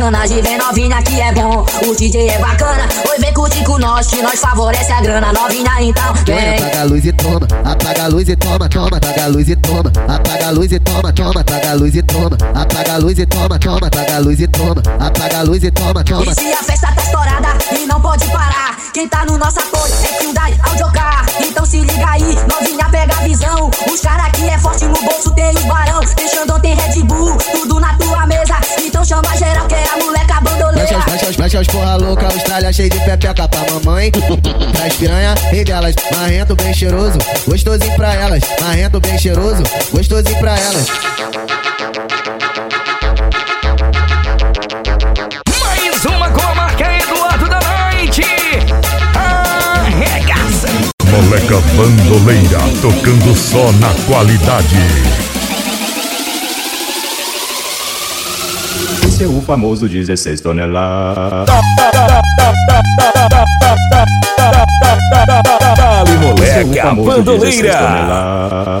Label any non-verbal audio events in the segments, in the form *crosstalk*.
sacanagem. Vem novinha que é bom, o DJ é bacana. Oi, vem curtir com nós, que nós favorece a grana. Novinha, então vem. Apaga a luz e toma, apaga a luz e toma, toma, apaga a luz e toma, apaga a luz e toma, toma, apaga a luz e toma, apaga a luz e toma, toma, apaga a luz e toma, apaga a luz e toma, toma. E se a festa tá estourada e não pode parar, quem tá no nosso apoio é Hyundai Audiocar. Então se liga aí, novinha pega a visão. Os cara aqui é forte no bolso, tem os barão. Tem Xandão, tem Red Bull, tudo na tua mesa. Então chama geral que é a moleca bandoleira. Mexe mexe mexe as porra louca, Austrália cheio de pepeca pra mamãe. Pras piranha, rei delas, marrento bem cheiroso, gostosinho pra elas, marrento bem cheiroso, gostosinho pra elas. Moleca Bandoleira, tocando só na qualidade. Esse é o famoso 16 toneladas. É o moleca famoso 16 bandoleira.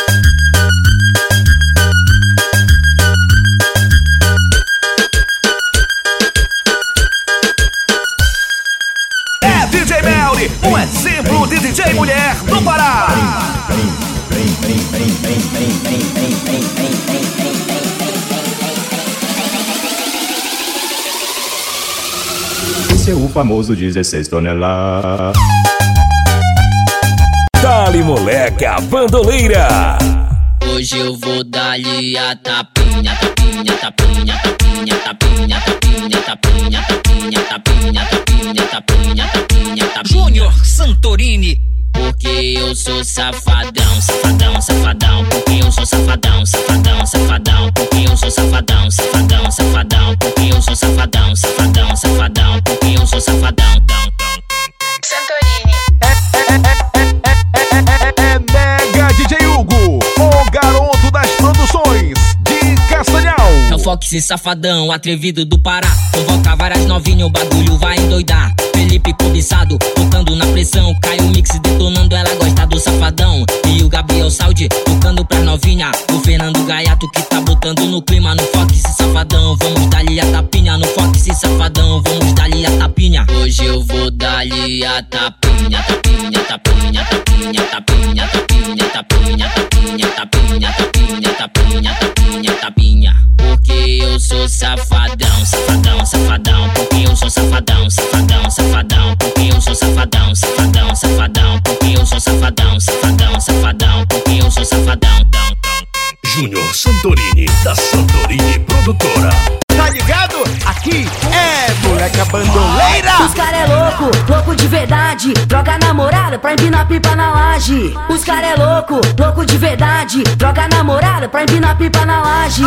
Esse é o famoso 16 toneladas. Dali, moleca bandoleira. Hoje eu vou dar-lhe a tapinha, tapinha, tapinha, tapinha, tapinha, tapinha, tapinha, tapinha, tapinha, tapinha, tapinha, tapinha, tapinha. Júnior Santorini. Porque eu sou safadão, safadão, safadão. Porque eu sou safadão, safadão, safadão. Porque eu sou safadão, safadão, safadão. O Fox safadão, atrevido do Pará. Convoca várias novinhas, o bagulho vai endoidar. Felipe cobiçado, botando na pressão. Caio Mix detonando, ela gosta do safadão. E o Gabriel Saudi, tocando pra novinha. O Fernando Gaiato que tá botando no clima. No Fox safadão, vamos dar-lhe a tapinha. No Fox safadão, vamos dar-lhe a tapinha. Hoje eu vou dar-lhe a tapinha, tapinha, tapinha, tapinha, tapinha, tapinha, tapinha, safadão, safadão, safadão. Porque eu sou safadão, safadão, safadão. Porque eu sou safadão, safadão, safadão. Porque eu sou safadão, safadão, safadão. Porque eu sou safadão. Júnior Santorini, da Santorini Produtora. Tá ligado? Aqui moleca bandoleira. Os cara é louco, louco de verdade. Droga namorada pra empinar pipa na laje. Os cara é louco, louco de verdade. Droga namorada pra empinar pipa na laje.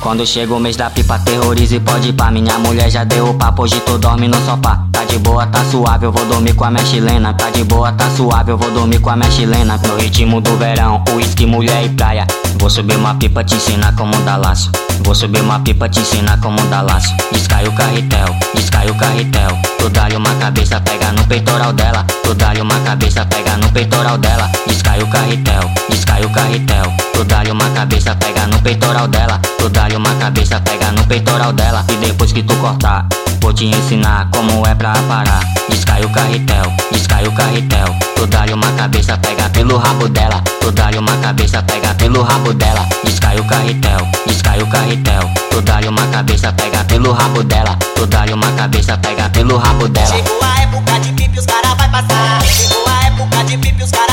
Quando chega o mês da pipa, terroriza e pode ir pá. Minha mulher já deu o papo, hoje tu dorme no sofá. Tá de boa, tá suave, eu vou dormir com a minha chilena. Tá de boa, tá suave, eu vou dormir com a minha chilena. No ritmo do verão, uísque, mulher e praia. Vou subir uma pipa, te ensinar como dar laço. Vou subir uma pipa, te ensinar como dar laço. Descai o carretel, descai o carretel. Tu dá-lhe uma cabeça, pega no peitoral dela. Tu dá-lhe uma cabeça, pega no peitoral dela. Descai o carretel, descai o carretel. Tu dá-lhe uma cabeça, pega no peitoral dela. Tu dá-lhe uma cabeça, pega no peitoral dela. E depois que tu cortar, vou te ensinar como é pra parar. Descai o carretel, descai o carretel. Tu dá-lhe uma cabeça, pega pelo rabo dela. Tu dá-lhe uma cabeça, pega pelo rabo dela. Descai o carretel, descai o carretel. Tu dá-lhe uma cabeça, pega pelo rabo dela. Tu dá-lhe uma cabeça, pega pelo rabo dela. Chegou a época de pipi, os cara vai passar. Chegou a época de pipi, os cara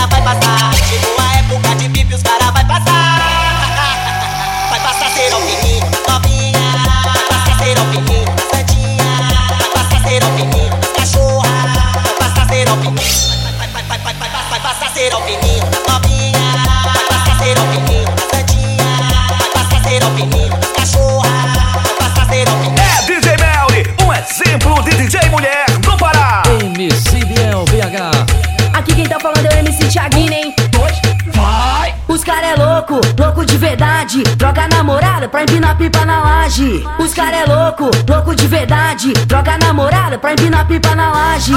ser o fininho das novinha. Vai passar a ser o fininho das santinha. Vai passar a ser o fininho das cachorra. Vai passar a ser o. É DJ Melly, um exemplo de DJ mulher do Pará. MC Biel BH. Aqui quem tá falando é o MC Thiaguinho, hein? Os cara é louco de verdade. Droga namorada pra empinar pipa na laje. Os cara é louco, louco de verdade. Droga namorada pra empinar pipa na laje.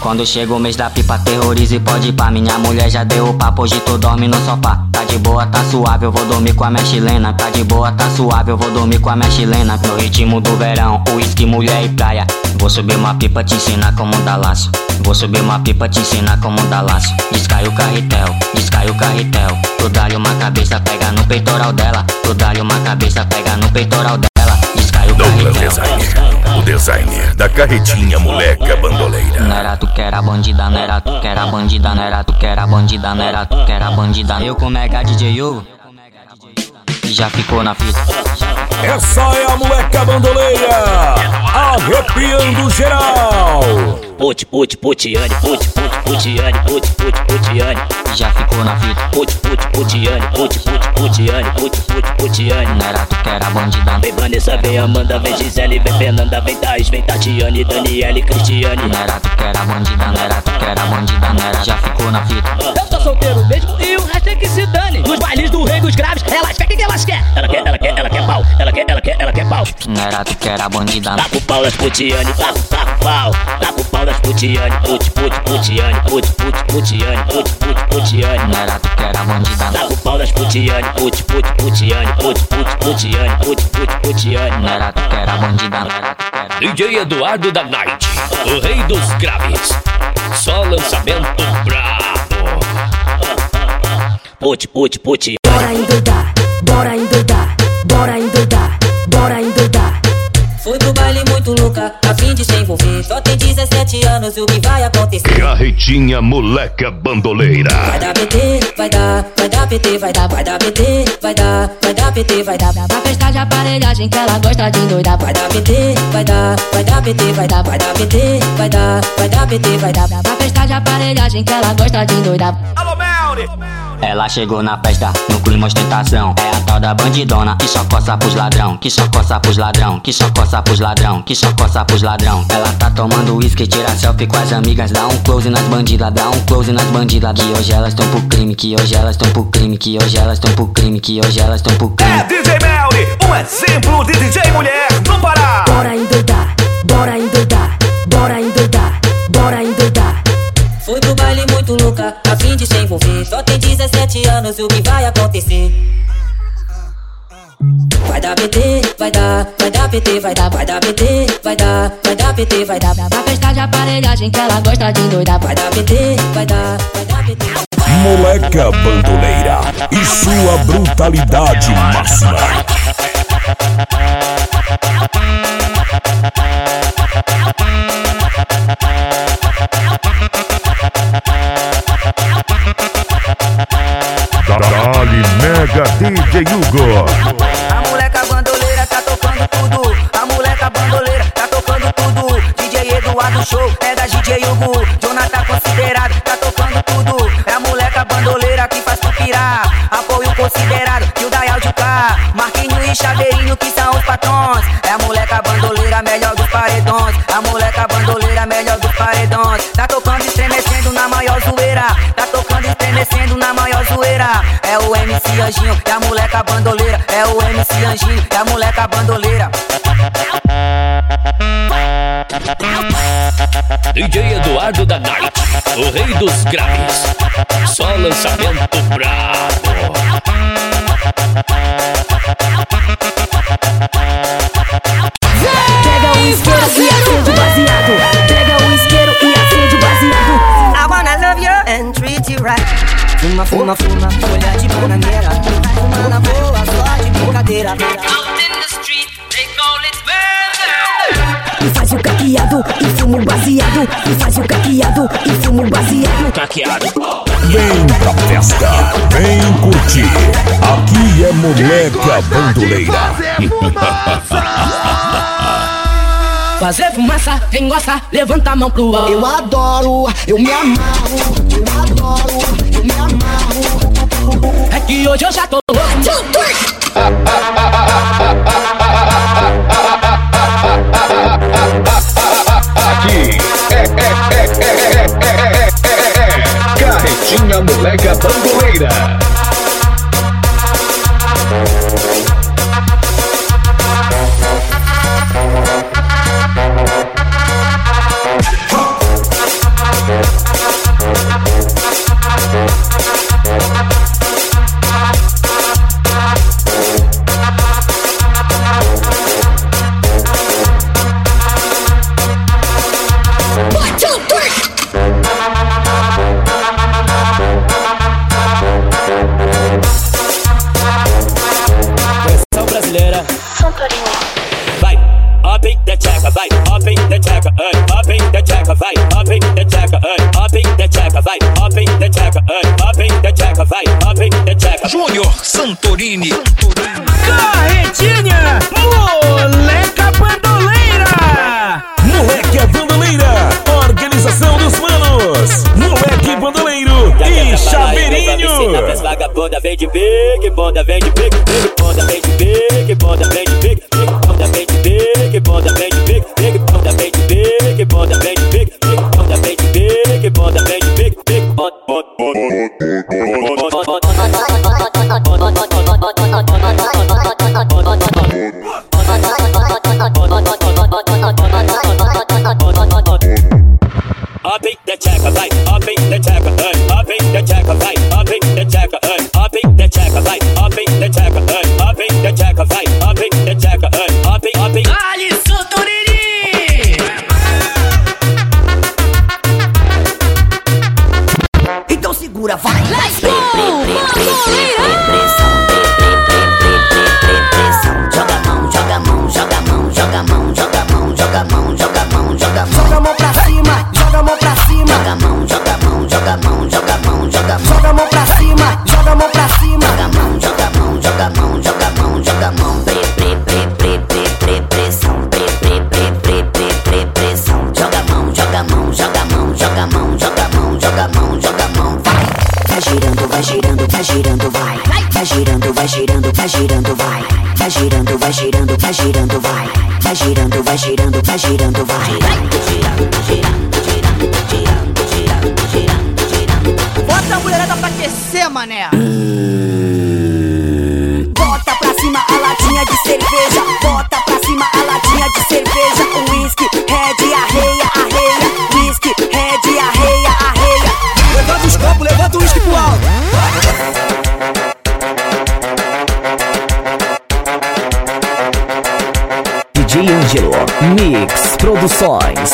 Quando chega o mês da pipa, terroriza e pode ir pra Minha mulher já deu o papo, hoje tu dorme no sofá Tá de boa, tá suave, eu vou dormir com a minha chilena Tá de boa, tá suave, eu vou dormir com a minha chilena No ritmo do verão, uísque, mulher e praia Vou subir uma pipa, te ensinar como dar laço. Vou subir uma pipa, te ensinar como dar laço. Descai o carretel, descai o carretel. Tu dá-lhe uma cabeça, pega no peitoral dela. Tu dá-lhe uma cabeça, pega no peitoral dela. Descai o Douglas carretel. Designer, o designer da carretinha moleca bandoleira. Não era tu que era bandida, não era tu que era bandida, não era tu que era bandida, não era tu que era bandida. Eu com Mega DJ Hugo, já ficou na fita. Essa é a moleca bandoleira, arrepiando geral. Put, put, putiane, put, put, putiane, put, put, putiane, Já ficou na fita. put, put, putiane, put, put, putiane, put, put, putiane. Não era tu que era bandida. Vem Vanessa, vem Amanda, vem Gisele, vem Fernanda, vem Thaís, vem Tatiane, Daniele, Cristiane. Não era tu que era bandida, não era tu que era bandida, não era. Já ficou na fita. Solteiro mesmo e o resto é que se dane. Nos bailes do rei dos graves, elas querem o que elas querem. Ela quer, ela quer, ela quer pau, ela quer, ela quer, ela quer pau. Não era tu que era bandida. Tá com pau das putiane, tá com tá com pau. Tá com pau das putiane, put, put, putiane, put, put, putiane, put, put, putiane. Não era tu que era bandida. Tá com pau das putiane, put, put, putiane, put, put, putiane, put, put, putiane. Não era tu que era bandida. DJ Eduardo da Night, o rei dos graves. Só lançamento brabo. Put, put, putiane. Bora endoidar, bora endoidar, bora endoidar, bora endoidar. Fui pro baile muito louca, a fim de se envolver. Só tem 17 anos, o que vai acontecer? Carretinha moleca bandoleira. Vai dar PT, vai dar, vai dar PT, vai dar, vai dar PT, vai dar, vai dar PT, vai dar. Pra festa de aparelhagem que ela gosta de endoidar. Vai dar PT, vai dar, vai dar PT, vai dar, vai dar PT, vai dar, vai dar PT, vai dar. Pra festa de aparelhagem que ela gosta de endoidar. Alô, Melly. Ela chegou na festa, no clima ostentação. É a tal da bandidona que só coça pros ladrão, que só coça pros ladrão, que só coça pros ladrão, que só coça pros ladrão. Ela tá tomando uísque, tira selfie com as amigas, dá um close nas bandidas, dá um close nas bandidas. Que hoje elas tão pro crime, que hoje elas tão pro crime, que hoje elas tão pro crime, que hoje elas tão pro crime. É DJ Melly, um exemplo de DJ mulher do Pará. Bora endoidar, bora endoidar, bora endoidar, bora endoidar. Fui pro baile muito louca, a fim de se envolver. Só tem 17 anos, o que vai acontecer? Vai dar PT, vai dar, vai dar PT, vai dar, vai dar PT, vai dar, vai dar PT, vai dar. Pra festa de aparelhagem que ela gosta de endoidar. Vai dar PT, vai dar, vai dar PT. Moleca bandoleira e sua brutalidade máxima. Dali Mega DJ Hugo. A moleca bandoleira tá tocando tudo. A moleca bandoleira tá tocando tudo. DJ Eduardo Show é da DJ Hugo. Jonathan considerado tá tocando tudo. É a moleca bandoleira que faz tu pirar. Apoio considerado que o da áudio K. Marquinho e Chaveirinho que são os patrões. É a moleca bandoleira melhor dos paredões. A moleca bandoleira melhor dos paredões. Tá tocando estremecendo na maior zoeira. Tá estremecendo na maior zoeira. É o MC Anjinho e a moleca bandoleira. É o MC Anjinho e a moleca bandoleira. DJ Eduardo da Night, o rei dos graves. Só lançamento brabo. Pega o isqueiro Fuma, fuma, fuma, olha de bananeira. Fuma na boa, só de brincadeira. E faz o caqueado e fumo baseado. E faz o caqueado e fumo baseado. Caqueado. Vem pra festa, vem curtir. Aqui é moleca bandoleira. Fazer fumaça, quem gosta, levanta a mão pro alto. Eu adoro, eu me amarro, eu adoro. E hoje eu já tô louco. Aqui é, é, é, é, é, é, é, é, é. Carretinha Moleca Bandoleira. banda, vem vai girando, vai girando, vai girando, vai, vai girando, vai girando, vai girando, vai. Girando, girando, girando, girando, girando, girando, girando. Bota a mulherada pra aquecer, mané. Bota pra cima a latinha de cerveja, bota pra cima a latinha de cerveja, whisky, red, arreia, arreia, whisky, red, arreia, arreia. Levanta os copos, levanta o whisky pro alto. Mix Produções.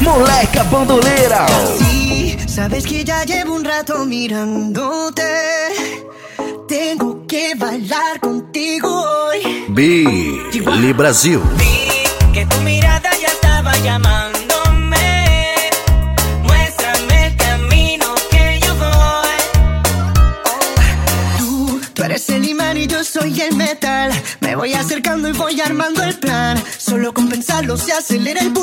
Moleca bandolera. Sí, sabes que já llevo um rato mirándote. Tenho que bailar contigo hoy. Bi, Brasil. Be A little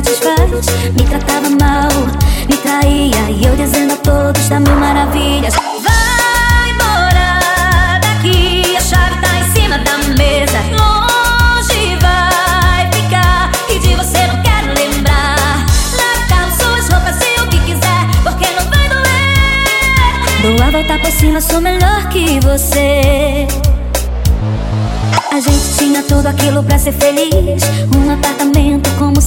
satisfaz. Me tratava mal, me traía. E eu dizendo a todos da mil maravilhas: Vai embora daqui, a chave tá em cima da mesa. Longe vai ficar, e de você não quero lembrar. Lava suas roupas e o que quiser, porque não vai doer. Dou a volta por cima, sou melhor que você. A gente tinha tudo aquilo pra ser feliz. Um apartamento como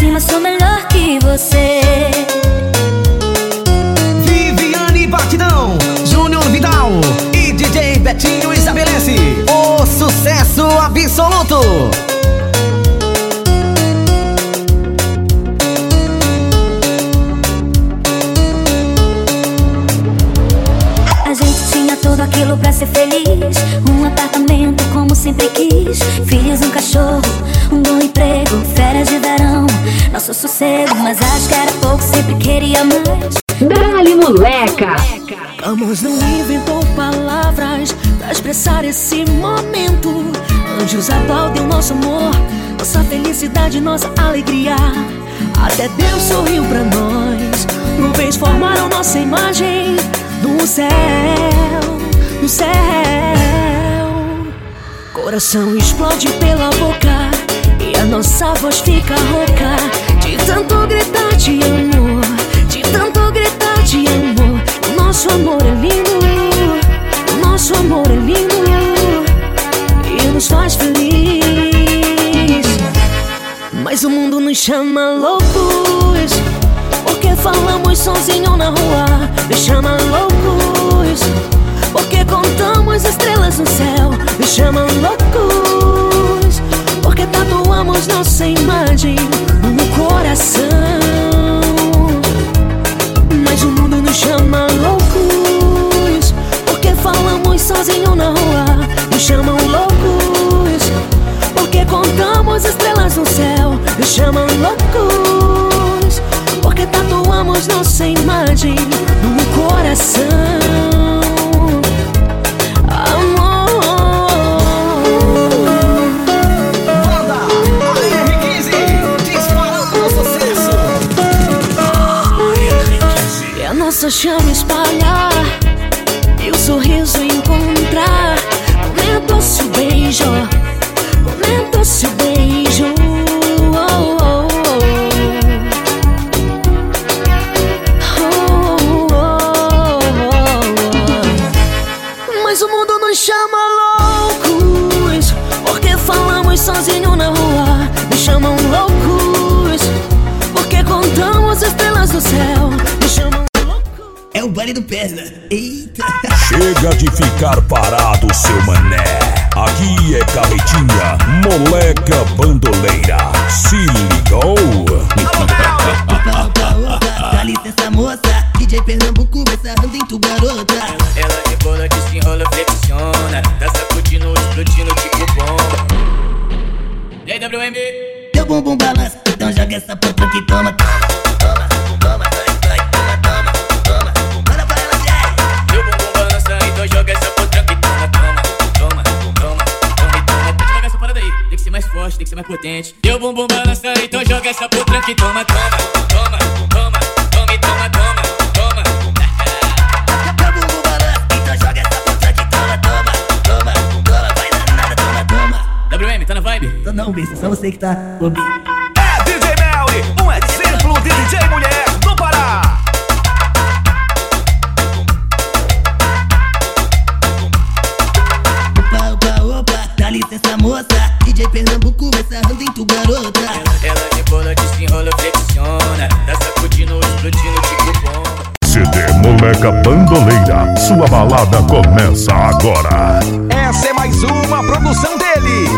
Cima, sou melhor que você. Viviane Batidão, Júnior Vidal e DJ Betinho estabelece o sucesso absoluto. A gente tinha tudo aquilo pra ser feliz. Um apartamento como sempre quis. Filhos, um cachorro, um bom emprego, férias de verão. Nosso sossego, mas acho que era pouco, sempre queria mais. Dali moleca. Amor não inventou palavras pra expressar esse momento. Anjos aplaudem o nosso amor, nossa felicidade, nossa alegria. Até Deus sorriu pra nós. Nuvens formaram nossa imagem no céu, no céu. Coração explode pela boca e a nossa voz fica rouca de tanto gritar de amor, de tanto gritar de amor. Nosso amor é lindo, nosso amor é lindo e nos faz feliz. Mas o mundo nos chama loucos porque falamos sozinho na rua. Me chama loucos tatuamos nossa Não, bicho, só você que tá ouvindo. É DJ Melly, um exemplo de DJ mulher. Sua balada começa agora. Essa é mais uma produção dele.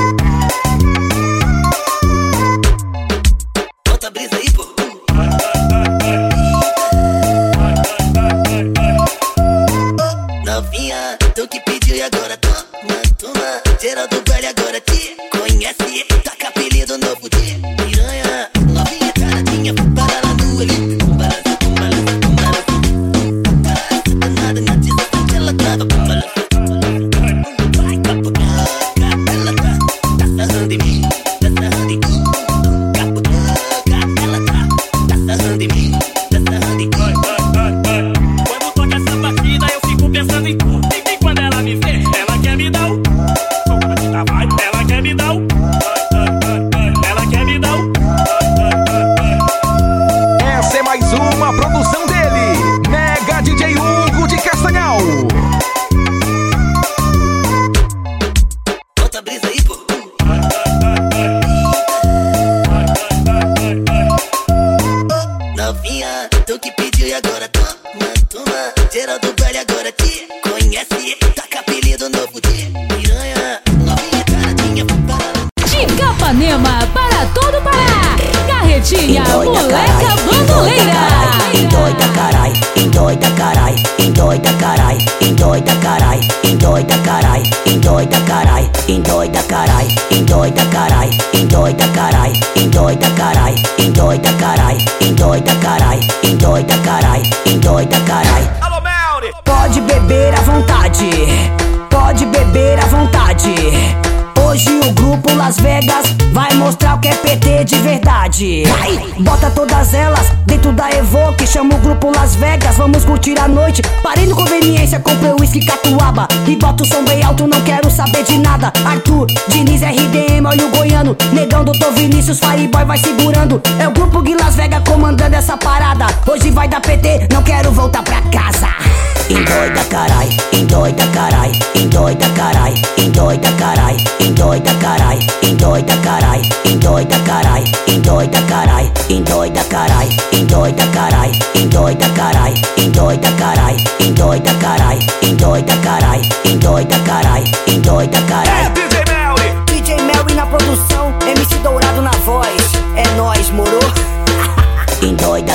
carai, endoida carai, endoida carai, endoida carai, endoida carai, endoida carai, endoida carai, endoida carai, endoida carai, endoida carai, endoida carai. Alô Melri, pode beber à vontade. Pode beber à vontade. Hoje o Las Vegas vai mostrar o que é PT de verdade. Vai, bota todas elas dentro da Evoque, chama o grupo Las Vegas, vamos curtir a noite. Parei no conveniência, comprei uísque catuaba e bota o som bem alto, não quero saber de nada. Arthur, Diniz, RDM, olha o goiano, negão, doutor Vinícius, Fireboy vai segurando. É o grupo Gui Las Vegas comandando essa parada. Hoje vai dar PT, não quero voltar pra casa. Endoida carai, endoida carai, endoida carai, endoida carai, endoida carai, endoida carai, endoida carai, endoida carai, endoida carai, endoida carai, endoida carai, endoida carai, endoida carai, endoida carai, endoida carai, endoida carai. DJ Mary na produção, MC Dourado na voz, é nós, moro?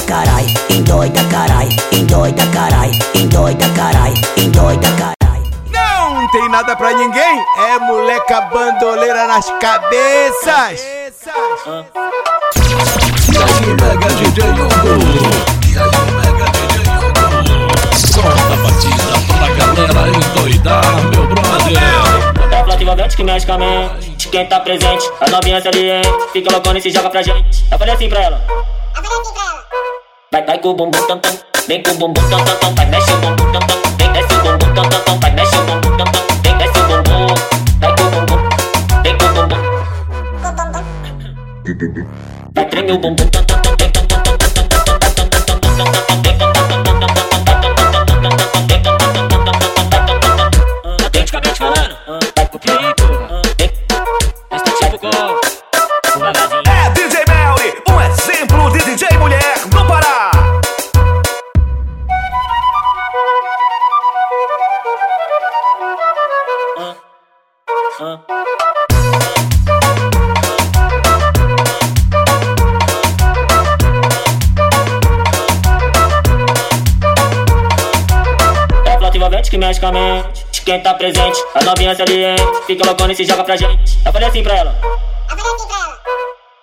carai, endoida carai, endoida carai, endoida carai, endoida carai. Não tem nada pra ninguém, é moleca bandoleira nas cabeças. Ah. Cidade Mega DJ Yoko. Solta a batida pra galera endoidar, meu brother ativa que mexe com a mente. Quem tá presente, a novinha ali aliente. Fica loucona e se joga pra gente. Eu falei assim pra ela. Eu falei assim pra ela. Vai, vai com o bumbum tam tam, vem com o bumbum tam tam tam, vai mexe o bumbum tam tam, vem desce o bumbum tam tam tam, vai mexe o bumbum tam tam, vem desce o bumbum, vai com o bumbum, vem com o bumbum, vai treme o bumbum tam tam presente. As novinhas tá ali, hein? Fica loucona e se joga pra gente. Eu falei assim pra ela. Eu falei assim pra ela.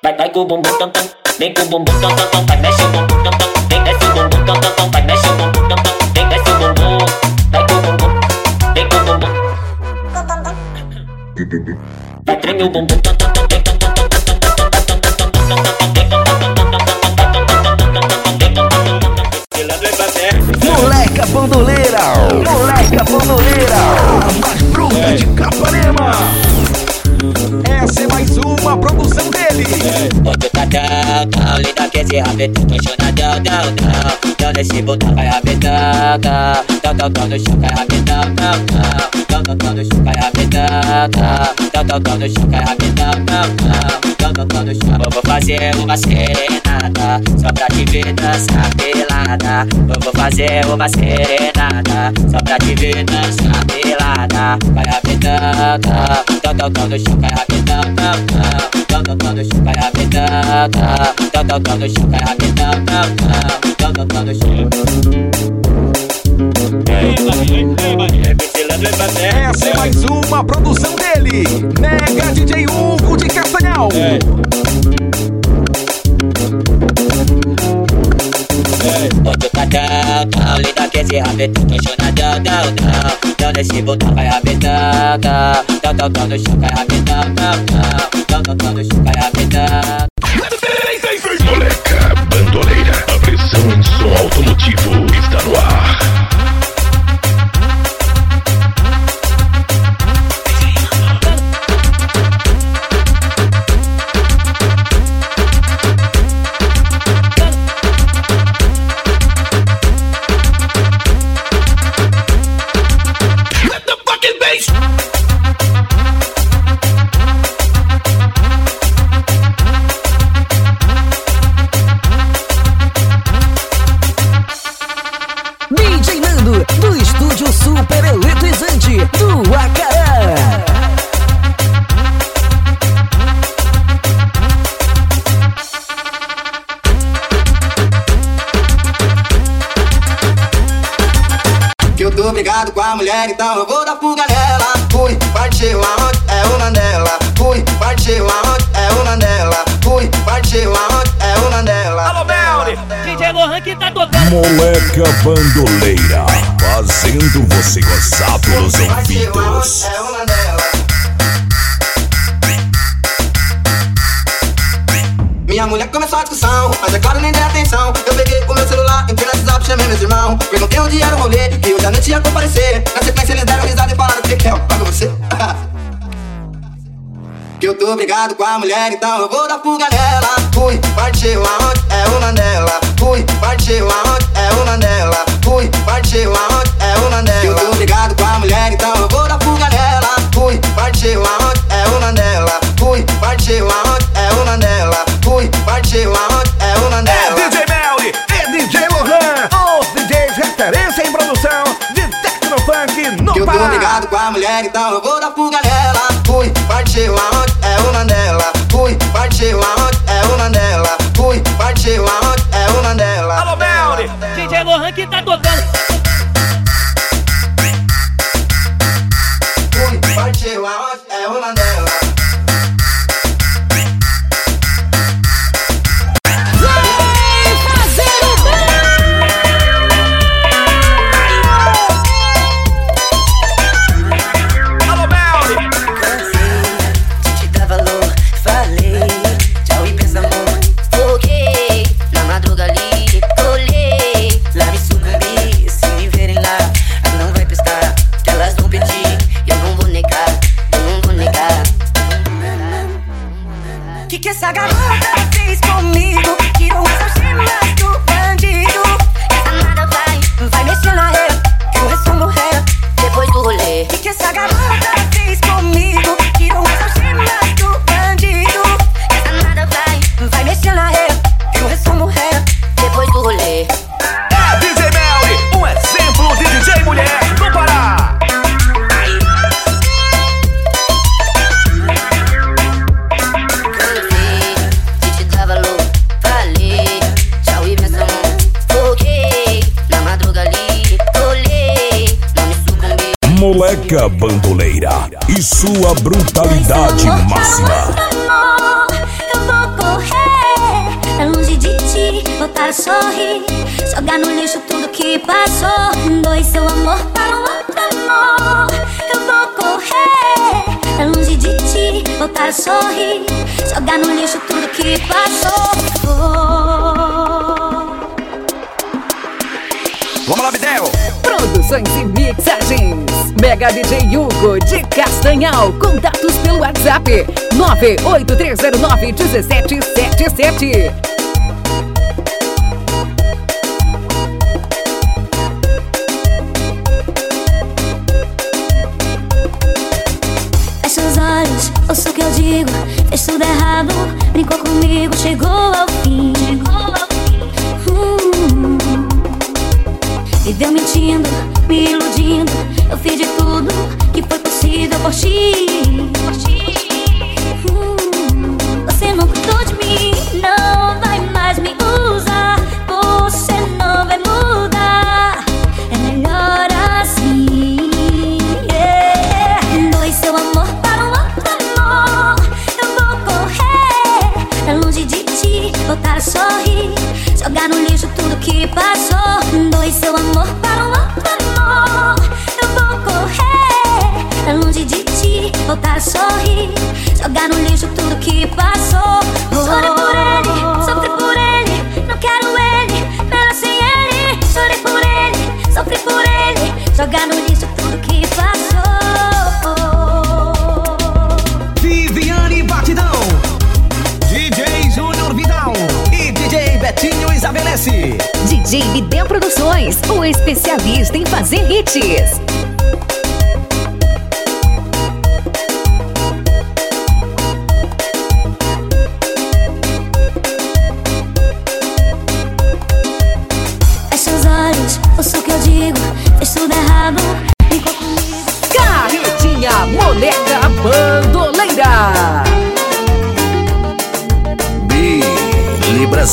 Vai, vai com o bumbum tam tam. Vem com o bumbum tam tam tam. Vai, mexe o bumbum tam tam. Vem, desce o bumbum tam tam tam. Vai, mexe o bumbum tam tam. Vem, desce o bumbum. Vai com o bumbum. Vem com o bumbum. Com o bumbum. Vai, treme o bumbum tam tam. Tô chonadão, não, não Então nesse botão vai rabetão, tão Tão, tão, tão no chão cai rabetão, Tão, tão, tão no chão cai rabetão, tão Tão, tão, tão no chão cai rabetão, Tão, tão, tão no chão vou fazer uma serenata. Só pra te ver dançar pelada. Vou fazer uma serenata. Só pra te ver dançar pelada. Vai rabetão, tão Tão, tão, tão no chão cai rabetão, não Tão, tão, tão no chão cai rabetão, tão Tão, tão, tão cai rabetão, não, não Tão, tão, tão no chão Essa é mais uma produção dele. Mega DJ Hugo de Castanhal. Outro tatão, tão linda que esse rabetão Tô chonadão, não, não Então nesse botão vai rabetão, tão Tão, tão, tão no chão cai rabetão, não, não No chão cai rabetão Moleca Bandoleira. A pressão em som automotivo está no ar. A mulher, então eu vou dar fuga nela. Fui, partiu aonde? É uma dela. Fui, partiu aonde? É uma dela. Fui, partiu aonde? É uma dela. Alô, Melly! DJ Lohan que tá tocando. Moleca Bandoleira, fazendo você gozar pelos ouvidos. É uma dela. Minha mulher começou a discussão, mas é claro, nem dei atenção. Eu peguei o meu entrei no WhatsApp, chamei meus irmãos. Perguntei onde era o rolê, e hoje à noite ia comparecer. Na sequência, eles deram risada e falaram: que que é? Paga você? *laughs* Que eu tô brigado com a mulher, então eu vou dar fuga nela. Fui, partiu aonde? É uma dela. Fui, partiu aonde? É uma dela. Fui, partiu aonde? É uma dela. Que eu tô brigado com a mulher, então eu vou dar fuga nela. Fui, partiu aonde? É uma dela. Fui, partiu aonde? É uma dela. Fui, partiu aonde? É uma É eu tô brigado com a mulher, então eu vou dar fuga nela. Fui, partiu aonde? É uma dela. Fui, partiu aonde? É uma dela. Fui, partiu aonde? É uma dela. Alô, Melly! DJ Lohan que tá tocando. Moleca Bandoleira e sua brutalidade máxima. Amor, eu vou correr pra longe de ti, voltar a sorrir, jogar no lixo tudo que passou. Dois seu amor para um outro amor. Eu vou correr pra longe de ti, voltar a sorrir, jogar no lixo tudo que passou. Vamos lá, Bidel. Produções e mixagens. Mega DJ Hugo de Castanhal. Contatos pelo WhatsApp 983091777. Fecha os olhos, ouça o que eu digo. Fez tudo errado, brincou comigo, chegou ao fim. Hum. Viveu mentindo, me iludindo. Eu fiz de tudo que foi possível por ti. Hum. Você não cuidou de mim, não vai mais me usar. Você não vai mudar. É melhor assim. yeah. Doe seu amor para um outro amor. Eu vou correr pra longe de ti, voltar a sorrir, jogar no lixo tudo que passou. Doe seu amor para jogar no lixo tudo que passou. Chorei por ele, sofri por ele, não quero ele, melhor sem ele. Chorei por ele, sofri por ele, jogar no lixo tudo que passou. Viviane Batidão. DJ Júnior Vidal. E DJ Betinho estabelece. DJ Bidel Produções, o especialista em fazer hits.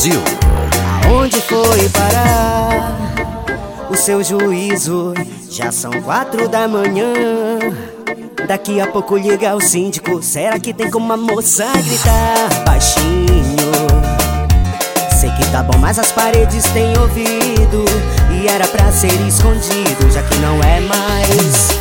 Brasil. Onde foi parar o seu juízo? Já são quatro da manhã. Daqui a pouco liga o síndico. Será que tem como a moça gritar baixinho? Sei que tá bom, mas as paredes têm ouvido. E era pra ser escondido, já que não é mais.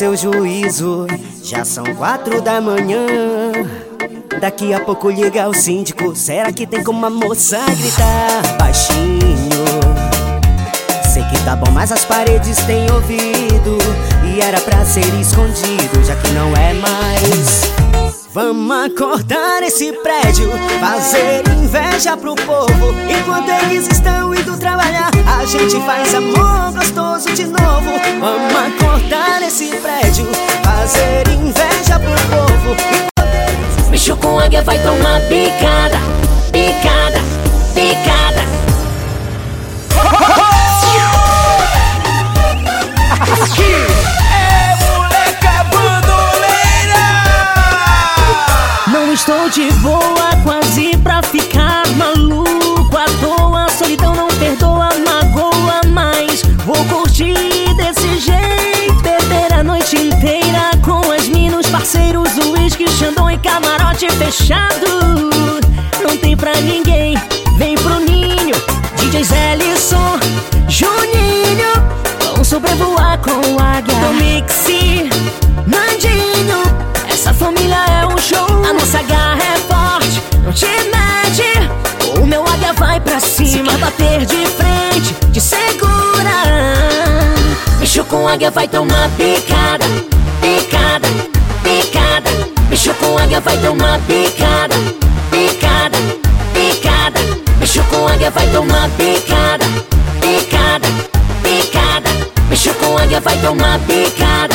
Seu juízo? Já são quatro da manhã. Daqui a pouco liga o síndico. Será que tem como a moça gritar baixinho? Sei que tá bom, mas as paredes têm ouvido. E era pra ser escondido, já que não é mais. Vamos acordar esse prédio, fazer inveja pro povo. Enquanto eles estão indo trabalhar, a gente faz amor gostoso de novo. Vamos acordar esse prédio, fazer inveja pro povo. Bicho com águia vai tomar picada, picada, picada. Aqui é moleca bandoleira. Não estou de boa, quase pra camarote fechado. Não tem pra ninguém, vem pro ninho. DJs Ellison, Juninho, vão sobrevoar com águia. Do Mixi, Nandinho, essa família é um show. A nossa garra é forte, não te mede. O meu águia vai pra cima, bater de frente, te segura. Bicho com águia vai tomar picada, águia vai tomar picada, picada, picada. Bicho com águia vai tomar picada, picada, picada. Bicho com águia vai tomar picada,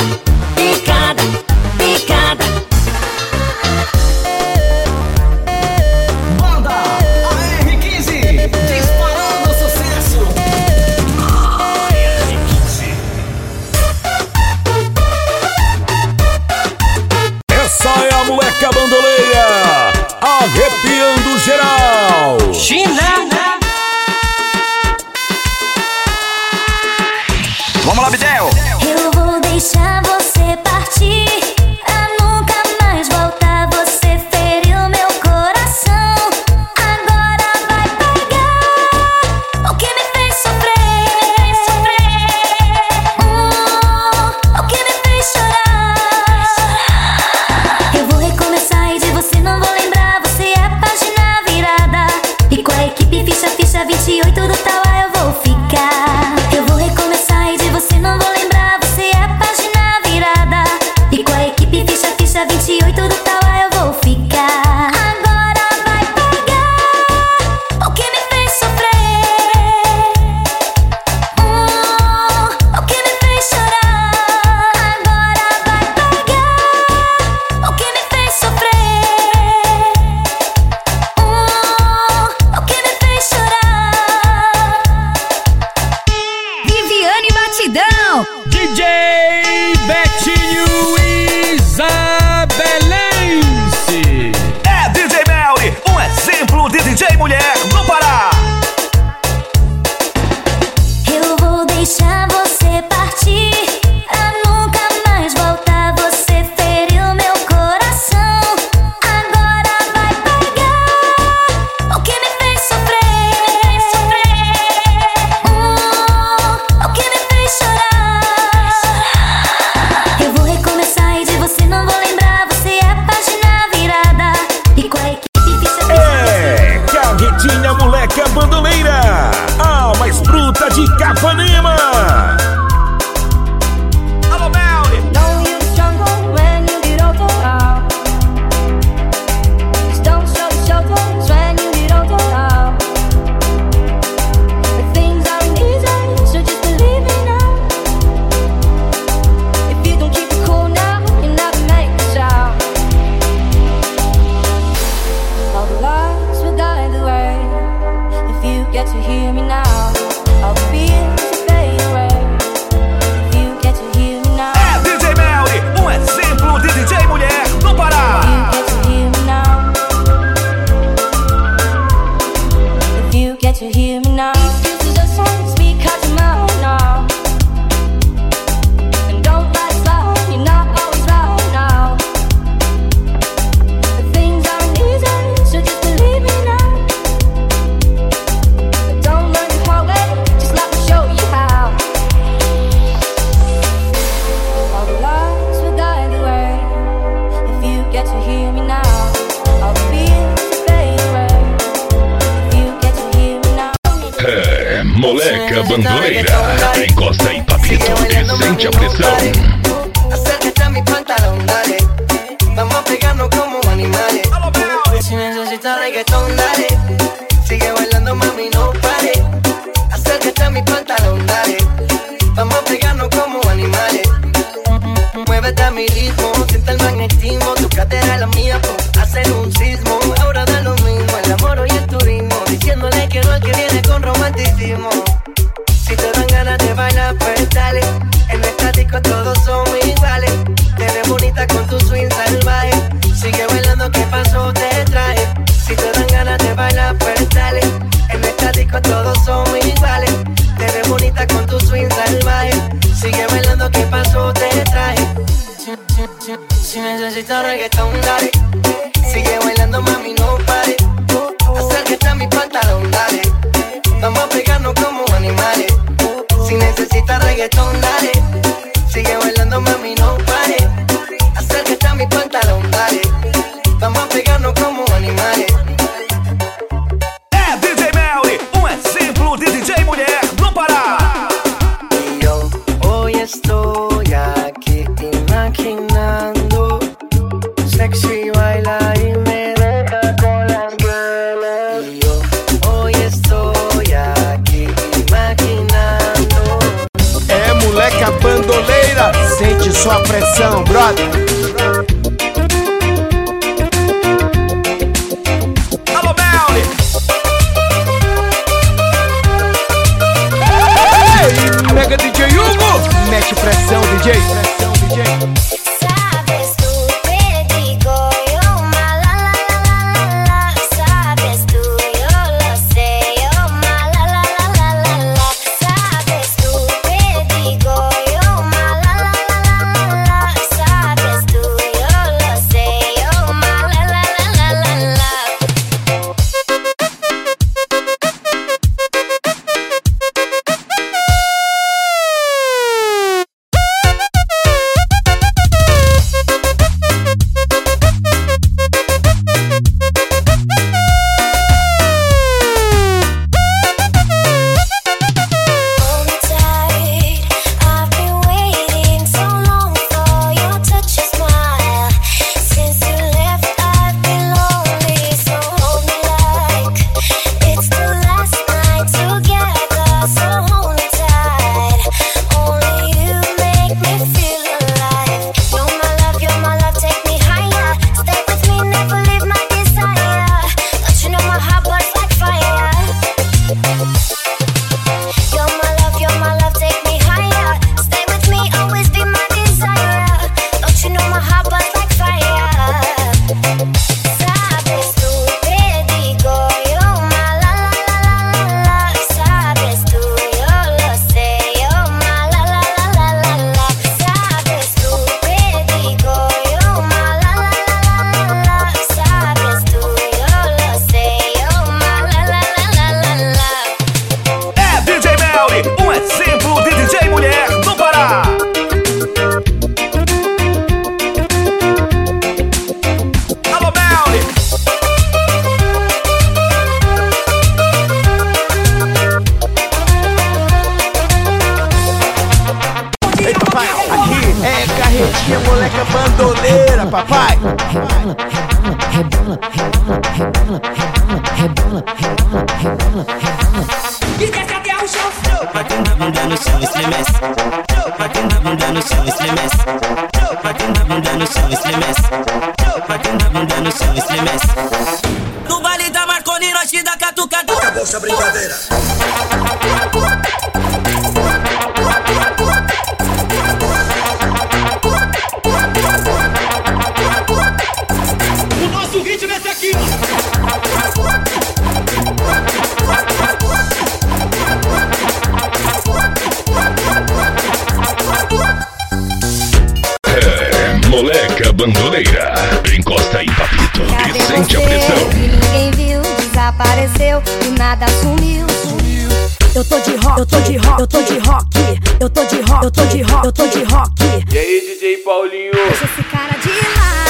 aqui. E aí, DJ Paulinho? Deixa esse cara de lado.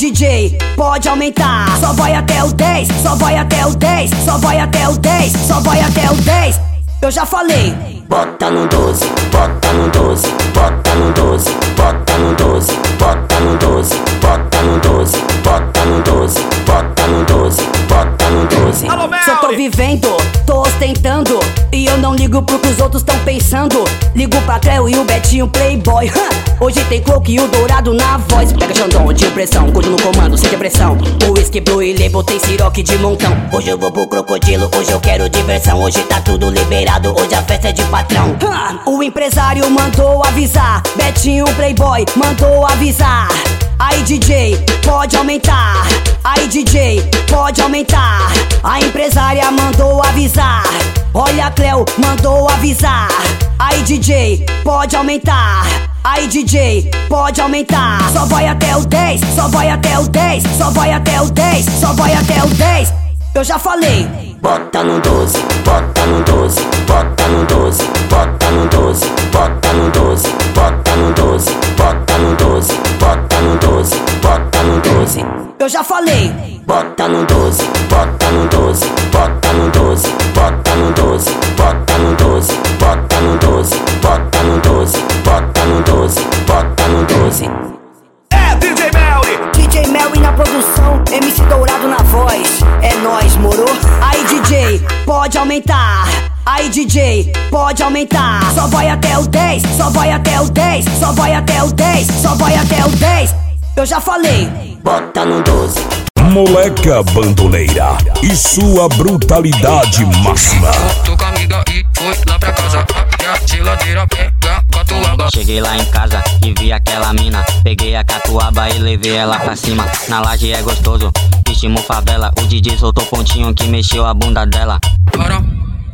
DJ, pode aumentar. Só vai até o 10, só vai até o 10, só vai até o 10, só vai até o 10. Eu já falei. Bota no 12, bota no 12, ligo pro que os outros tão pensando. Ligo pra Cleo e o Betinho Playboy. Hoje tem Cloak e o Dourado na voz. Pega Xandão de pressão, curto no comando, sem depressão. O whisky blue e label tem siroque de montão. Hoje eu vou pro crocodilo, hoje eu quero diversão, hoje tá tudo liberado, hoje a festa é de patrão. O empresário mandou avisar. Betinho Playboy mandou avisar. Aí DJ, pode aumentar. Aí DJ, pode aumentar. A empresária mandou avisar. Olha a Cleo, mandou avisar. Aí DJ, pode aumentar. Aí DJ, pode aumentar. Só vai até o 10, só vai até o 10, só vai até o 10, só vai até o 10. Eu já falei. Bota no 12, bota no 12, bota no 12, bota no 12, bota no 12, bota no 12, bota no 12, bota no 12, bota no 12. Eu já falei. Bota no 12, bota no 12, bota no 12, bota no 12, bota no 12, bota no 12, bota no 12, bota no 12, bota no 12. É. Melly na produção, MC Dourado na voz. É nóis, moro? Aí DJ, pode aumentar. Aí DJ, pode aumentar. Só vai até o 10, só vai até o 10, só vai até o 10, só vai até o 10. Eu já falei. Bota no 12. Moleca bandoleira e sua brutalidade máxima. Tô com a amiga e foi lá pra casa. Geladeira pega catuaba. Cheguei lá em casa e vi aquela mina. Peguei a catuaba e levei ela pra cima. Na laje é gostoso, estimou favela. O DJ soltou pontinho que mexeu a bunda dela. Bora,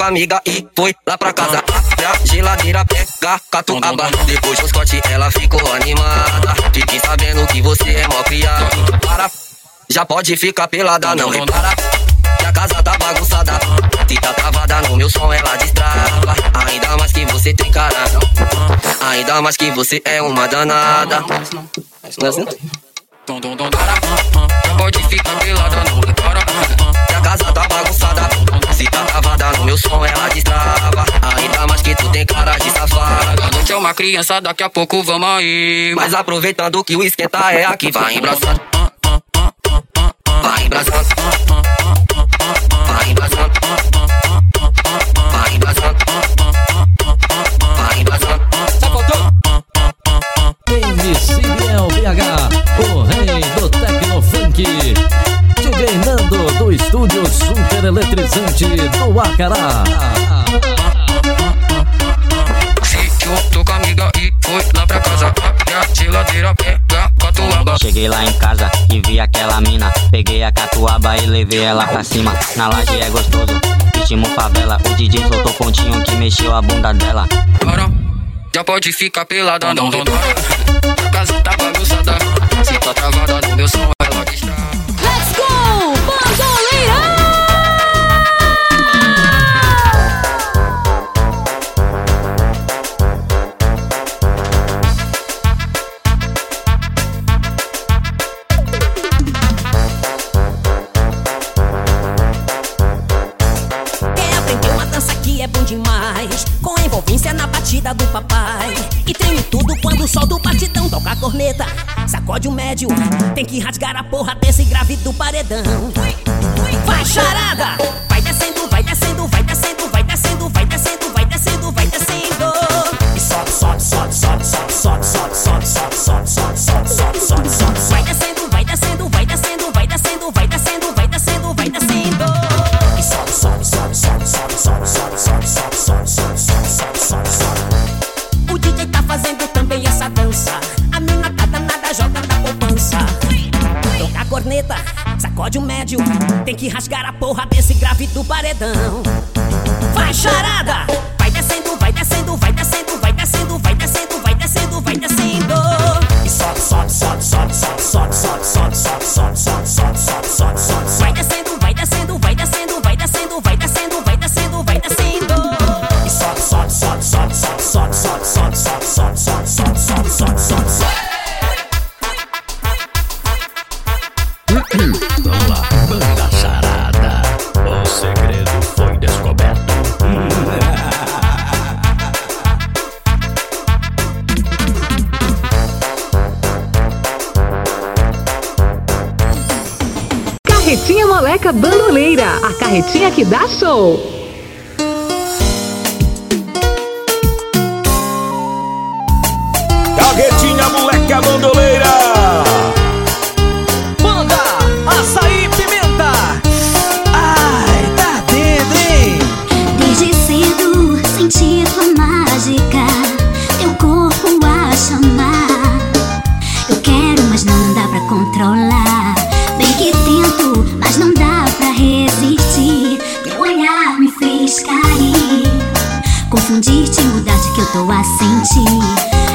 Com a amiga e foi lá pra casa. Abre a geladeira, pega catuaba. Depois dos cortes ela ficou animada. Fiquei sabendo que você é mó criado. Para, já pode ficar pelada, não repara. Que a casa tá bagunçada. Se tá travada no meu som, ela destrava. Ainda mais que você tem cara. Ainda mais que você é uma danada. Não é? Pode ficar pelada, não. Que a casa tá bagunçada. Se tá travada no meu som, ela destrava. Ainda mais que tu tem cara de safada. A noite é uma criança, daqui a pouco vamos aí. Mas aproveitando que o esquenta é aqui, vai embraçando. Vai embraçando. Vai embraçando. Vai Tecnofunk. DJ Nando do estúdio super eletrizante do Acará. Tô com a amiga e lá pra casa. A geladeira pega catuaba. Cheguei lá em casa e vi aquela mina. Peguei a catuaba e levei ela pra cima. Na laje é gostoso, estimou favela. O DJ soltou pontinho que mexeu a bunda dela. Já pode ficar pelada, não demora. A casa tá bagunçada. Se tá travada no meu som, ela destrava. Batida do papai. E treme tudo quando o sol do batidão toca a corneta. Sacode o médio, tem que rasgar a porra desse grave do paredão. Vai charada! tem que rasgar a porra desse grave do paredão. Bandoleira, a carretinha que dá show. expandir, te mudaste que eu tô a sentir.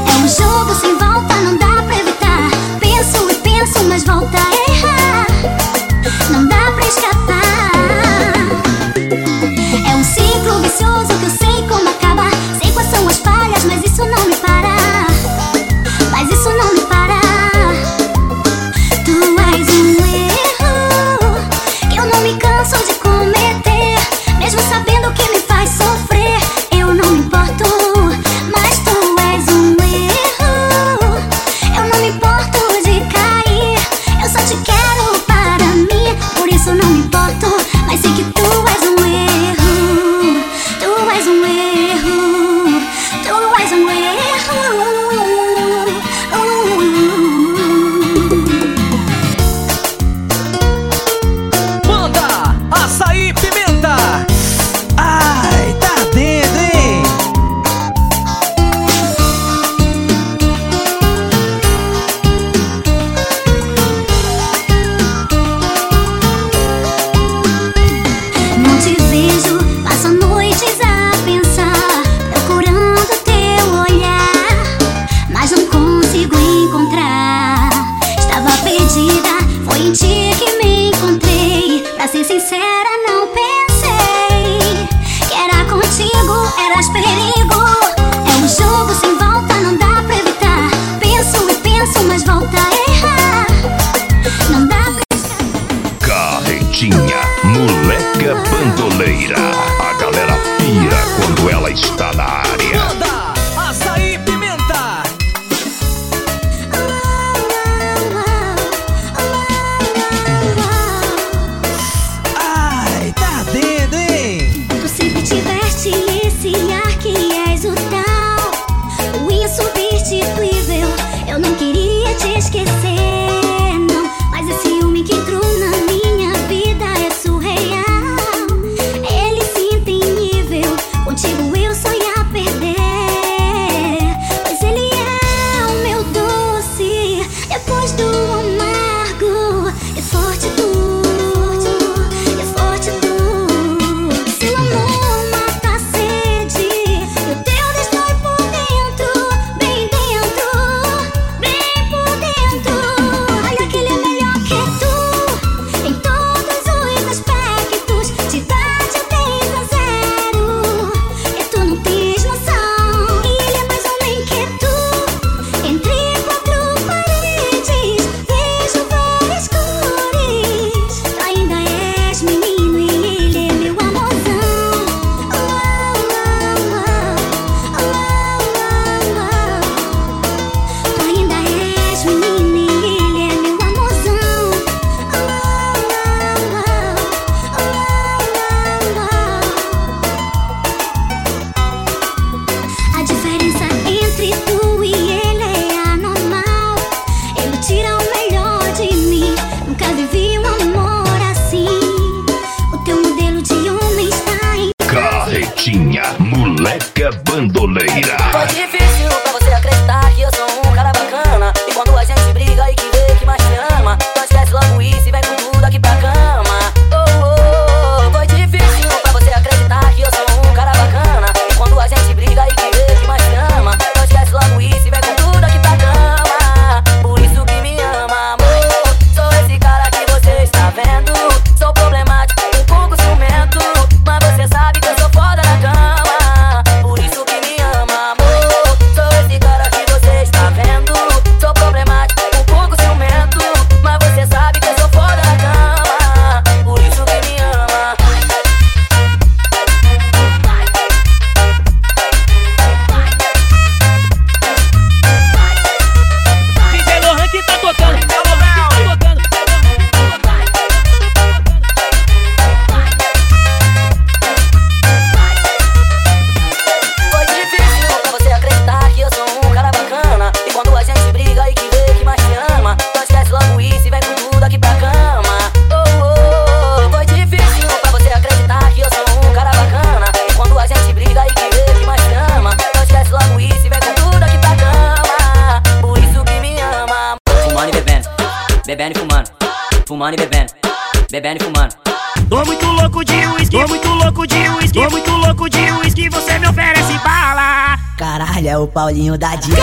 humildade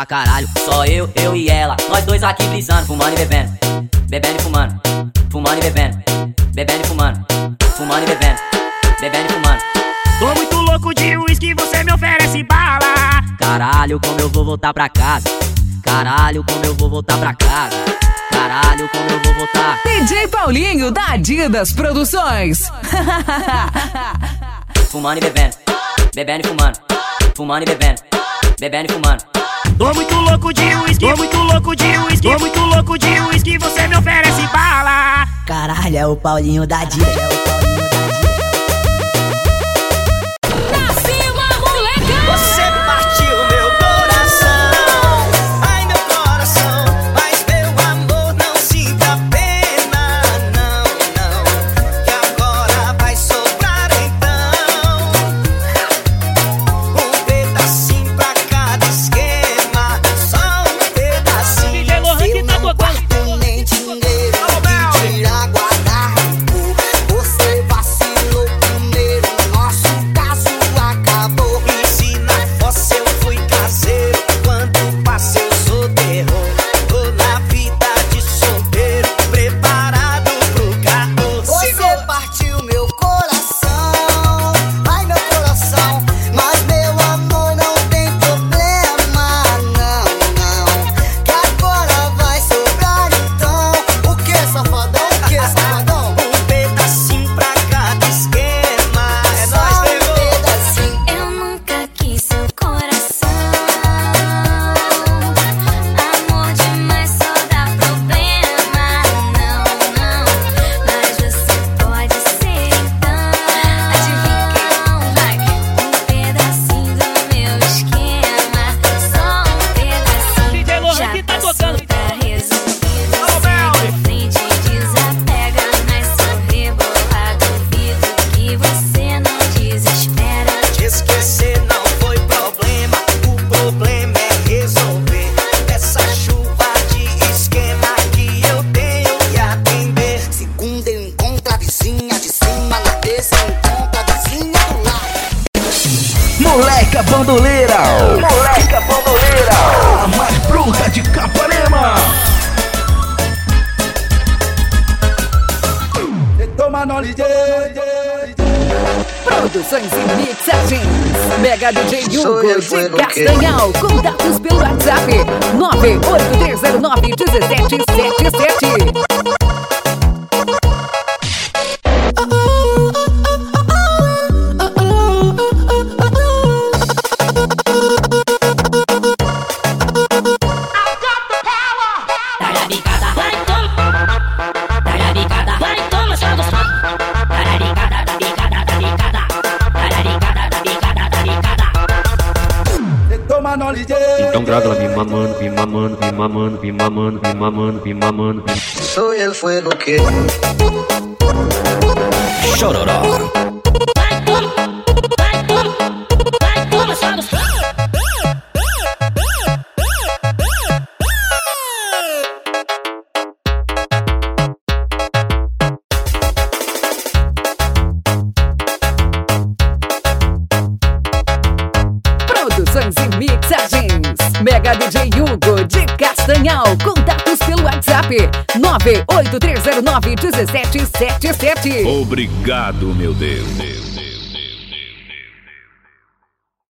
pra caralho. Só eu, eu e ela, nós dois aqui brisando, fumando e bebendo. Bebendo e fumando, fumando e bebendo. Bebendo e fumando, fumando e bebendo. Bebendo e fumando. Tô muito louco de uísque, você me oferece bala. Caralho, como eu vou voltar pra casa. Caralho, como eu vou voltar pra casa. Caralho, como eu vou voltar. DJ Paulinho da Adidas Produções. *laughs* fumando e bebendo. Bebendo e fumando. Fumando e bebendo. Bebendo e fumando. Tô muito louco de uísque, tô muito louco de uísque, tô muito louco de uísque, você me oferece bala. Caralho, é o Paulinho da Dia.